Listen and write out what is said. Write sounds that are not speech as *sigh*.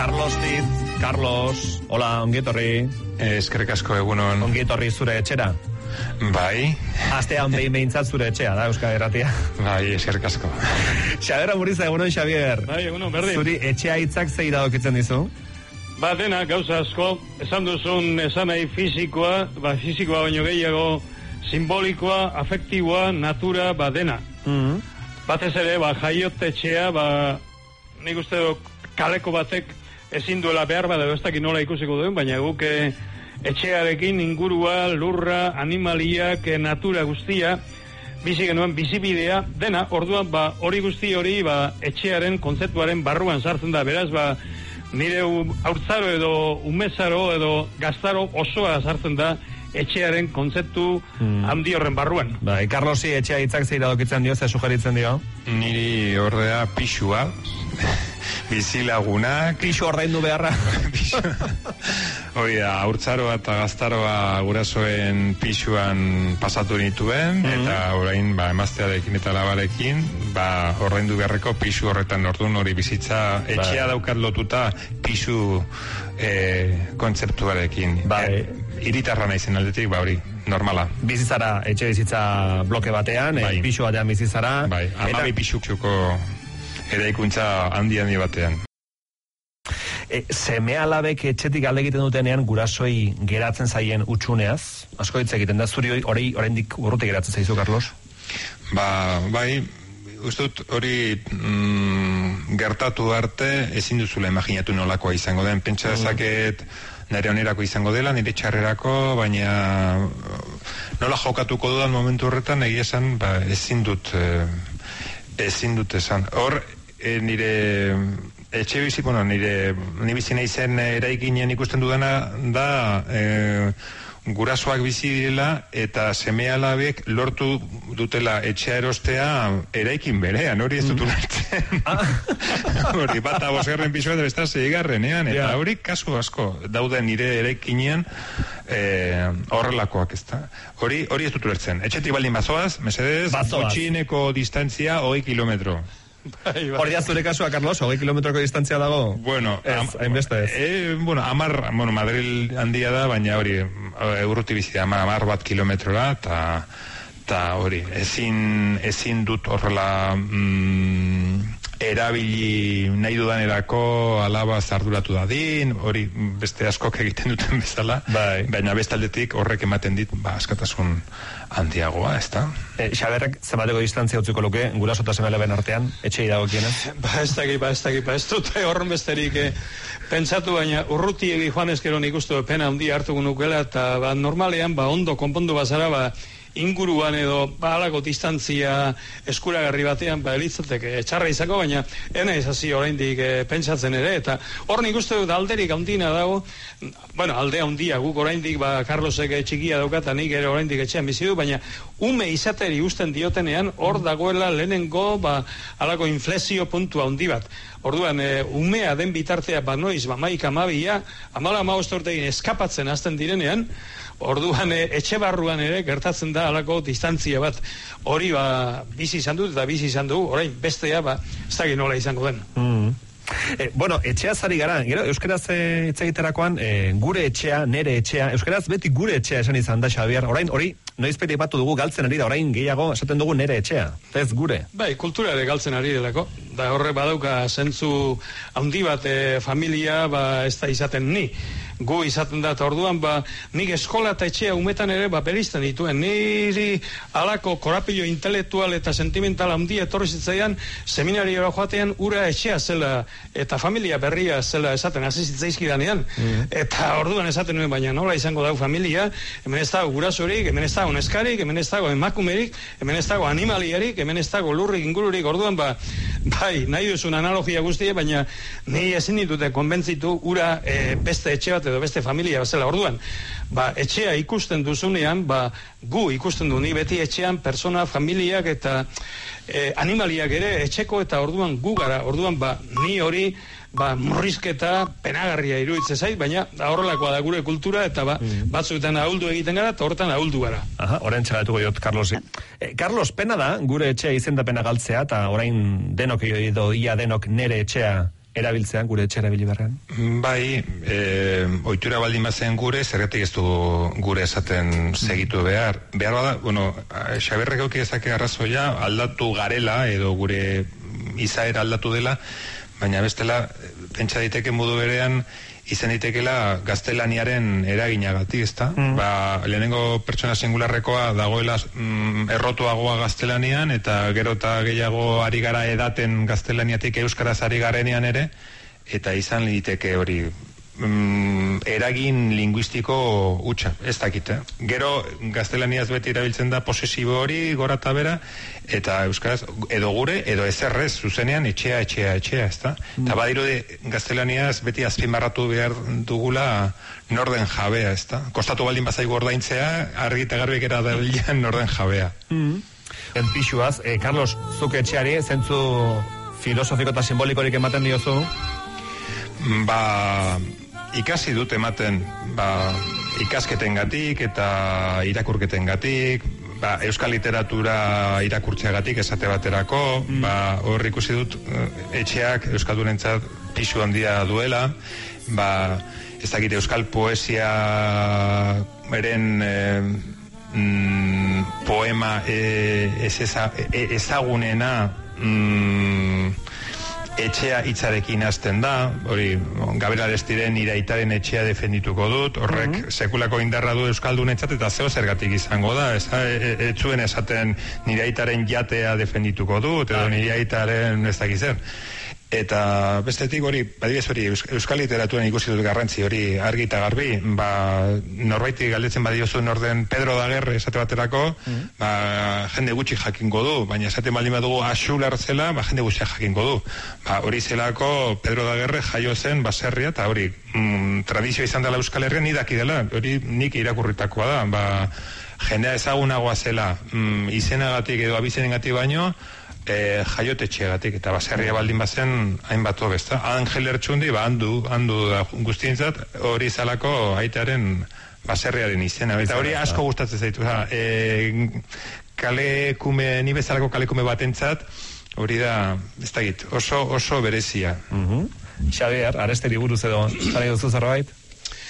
Carlos Diz, Carlos, hola, ongietorri. Eskerrik asko egunon. Ongietorri zure etxera. Bai. Astea on behin behintzat zure etxea, da, Euskal Herratia. Bai, eskerrik asko. Xabier Amuriza, egunon, Xabier. Bai, egunon, berdin. Zuri etxea hitzak zei dagokitzen dizu? Ba, dena, gauza asko, esan duzun esan nahi fizikoa, ba, fizikoa baino gehiago, simbolikoa, afektiboa, natura, ba, dena. Mm Batez ere, ba, jaiotetxea, ba, nik uste dut kaleko batek ezin duela behar bada, ez dakit nola ikusiko duen, baina guk eh, etxearekin ingurua, lurra, animaliak, eh, natura guztia, bizi genuen bizibidea, dena, orduan, ba, hori guzti hori, ba, etxearen kontzeptuaren barruan sartzen da, beraz, ba, nire haurtzaro edo umezaro edo gaztaro osoa sartzen da etxearen kontzeptu handi horren barruan. Bai, Carlosi etxea hitzak zei dagokitzen dio, ze sugeritzen dio? Niri ordea pixua, bizilagunak, Pixu ordaindu beharra. *laughs* hori da, haurtzaroa eta gaztaroa gurasoen pixuan pasatu nituen, eta orain, ba, emaztearekin eta labarekin, ba, ordaindu beharreko pixu horretan orduan hori bizitza, etxea daukat lotuta pixu e, kontzeptuarekin. Bai. E, iritarra naizen aldetik, ba, hori, normala. Bizizara etxe bizitza bloke batean, bai. Bai. pixu batean bizizara. Bai, amabi pixuko eraikuntza handi handi batean. E, seme alabek etxetik alde egiten dutenean gurasoi geratzen zaien utxuneaz, asko hitz egiten da, zuri hori- oraindik urruti geratzen zaizu, Carlos? Ba, bai, uste dut hori mm, gertatu arte ezin duzula imaginatu nolakoa izango den. Pentsa dezaket nire onerako izango dela, nire txarrerako, baina uh, nola jokatuko dudan momentu horretan egia esan ba, ezin dut eh, ezin dut esan. Hor, eh, nire etxe bizi, bueno, nire ni bizi naizen eraikinen ikusten dudana da eh, gurasoak bizi direla eta seme alabek lortu dutela etxea erostea eraikin berean, hori ez dut ulertzen. *laughs* hori bata bosgarren pisua eta besta zeigarrenean, eta Ja. hori kasu asko daude nire eraikinean eh, horrelakoak ez da. Hori, hori ez dut ulertzen. Etxetik baldin bazoaz, mesedez, Bazoaz. gutxieneko distantzia hogei kilometro. Bai, bai. Hori da zure kasua, Carlos, hogei kilometroko distantzia dago? Bueno, Ez, am- hainbeste ez. Eh, bueno, amar, bueno, Madril handia da, baina hori, eh, urruti bizi da, amar, amar bat kilometrora, eta eta hori, ezin, ezin dut horrela mm, erabili nahi dudanerako alaba zarduratu dadin, hori beste askok egiten duten bezala, Bai. baina beste aldetik horrek ematen dit, ba, askatasun handiagoa, ez da? E, Xaberrek zenbateko distantzia utziko luke, guraso eta seme alaben artean, etxei dagokienez? *laughs* Ba, ez dakit, ba, ez dakit, ba, ez dute horren besterik eh, pentsatu, baina urruti egi joan ezkero nik uste pena handi hartuko nukela, eta ba, normalean, ba, ondo konpondu bazara, ba, inguruan edo ba, halako distantzia eskuragarri batean ba elitzateke txarra izako baina ena ez hasi oraindik eh, pentsatzen ere eta hor nik uste dut alderik handina dago. Bueno alde handia guk oraindik ba Carlosek eh, txikia dauka eta nik ere oraindik etxean bizi du baina ume izateri usten diotenean hor dagoela lehenengo ba halako inflexio puntu handi bat. Orduan, e, umea den bitartea ba noiz, ba maik amabia, amala amaostortegin eskapatzen hasten direnean, orduan e, etxe barruan ere gertatzen da halako distantzia bat. Hori ba bizi izan dut eta bizi izan dugu, orain bestea ba ez dakit nola izango den. Mm. E, bueno, etxea zari gara, gero, euskaraz e, hitz egiterakoan, e, gure etxea, nere etxea, euskaraz beti gure etxea esan izan da, Xabier, orain, hori, noizpeti batu dugu galtzen ari da, orain gehiago esaten dugu nere etxea, ez gure. Bai, kultura ere galtzen ari delako. Da horre badauka zentzu handi bat e, familia ba ez da izaten ni. Gu izaten da eta orduan ba nik eskola eta etxea umetan ere ba berizten dituen. Niri alako korapilo intelektual eta sentimental handi etorri zitzaidan seminariora joatean ura etxea zela eta familia berria zela esaten hasi zitzaizkidanean. Eta orduan esaten nuen baina nola izango dau familia, hemen ez dago gurasorik, hemen ez dago neskarik, hemen ez dago emakumerik, hemen ez dago animaliarik, hemen ez dago lurrik ingururik, orduan ba, bai, nahi duzun analogia guztie, baina ni ezin ditute konbentzitu ura e, beste etxe bat edo beste familia bezala orduan. Ba, etxea ikusten duzunean, ba, gu ikusten du ni beti etxean persona, familiak eta e, animaliak ere etxeko eta orduan gu gara, orduan ba, ni hori ba, murrizketa penagarria iruditzen zait, baina horrelakoa da gure kultura eta ba, batzuetan ahuldu egiten gara eta horretan ahuldu gara. Aha, orain txagatuko diot, Carlos. E, Carlos, pena da, gure etxea izendapena galtzea, eta orain denok edo ia denok nere etxea erabiltzean, gure etxe erabili berrean. Bai, e, oitura baldin bazen gure, zergatik ez du gure esaten segitu behar. Behar bada, bueno, xaberrek auki ezake arrazoia, aldatu garela, edo gure izaera aldatu dela, baina bestela, pentsa daiteke modu berean, izan ditekela gaztelaniaren eraginagatik, ezta? Mm. Ba, lehenengo pertsona singularrekoa dagoela mm, errotuagoa gaztelanian eta gero eta gehiago ari gara edaten gaztelaniatik euskaraz ari garenean ere eta izan liteke hori mm, eragin linguistiko utxa, ez dakit, eh? Gero gaztelaniaz beti erabiltzen da posesibo hori gora eta bera, eta euskaraz edo gure, edo ezerrez zuzenean etxea, etxea, etxea, ez da? Mm. Eta badiru de gaztelaniaz beti azpimarratu behar dugula norden jabea, ez da? Kostatu baldin bazaigu ordaintzea, argi eta garbik era da *laughs* norden jabea. Mm. Pixuaz, eh, Carlos, zuke etxeari, zentzu filosofiko eta simbolikorik ematen diozu? Ba, ikasi dut ematen ba, ikasketen gatik eta irakurketen gatik, ba, euskal literatura irakurtzeagatik esate baterako, mm. ba, hor ikusi dut eh, etxeak euskaldurentzat pisu handia duela, ba, ez dakit euskal poesia eren eh, mm, poema e, ez ezagunena mm, etxea hitzarekin hasten da, hori Gabriel Arestiren iraitaren etxea defendituko dut, horrek mm sekulako indarra du euskaldunetzat eta zeo zergatik izango da, ez e, e, etzuen esaten niraitaren jatea defendituko dut, edo bai. niraitaren ez dakizen eta bestetik hori, badibez hori, euskal literaturan ikusi dut garrantzi hori argi eta garbi, ba, norbaiti galdetzen badiozu norden Pedro Daguerre esate baterako, mm ba, jende gutxi jakingo du, baina esate baldin badugu asular zela, ba, jende gutxi jakingo du. Ba, hori zelako Pedro Daguerre jaio zen baserria, eta hori, mm, tradizio izan dela euskal herria nidaki dela, hori nik irakurritakoa da, ba, jendea ezagunagoa zela, mm, izenagatik edo abizenengatik baino, e, jaiote txegatik, eta baserria baldin bazen hainbat hobezta. Angel Ertsundi, ba, handu, handu da guztientzat, hori zalako aitaren baserriaren izena. Eta hori asko gustatzen zaitu. Ha, e, kale kume, ni bezalako kale kume batentzat, hori da, ez da oso, oso berezia. Mm -hmm. Xabier, aresteri buruz edo, zara duzu zerbait?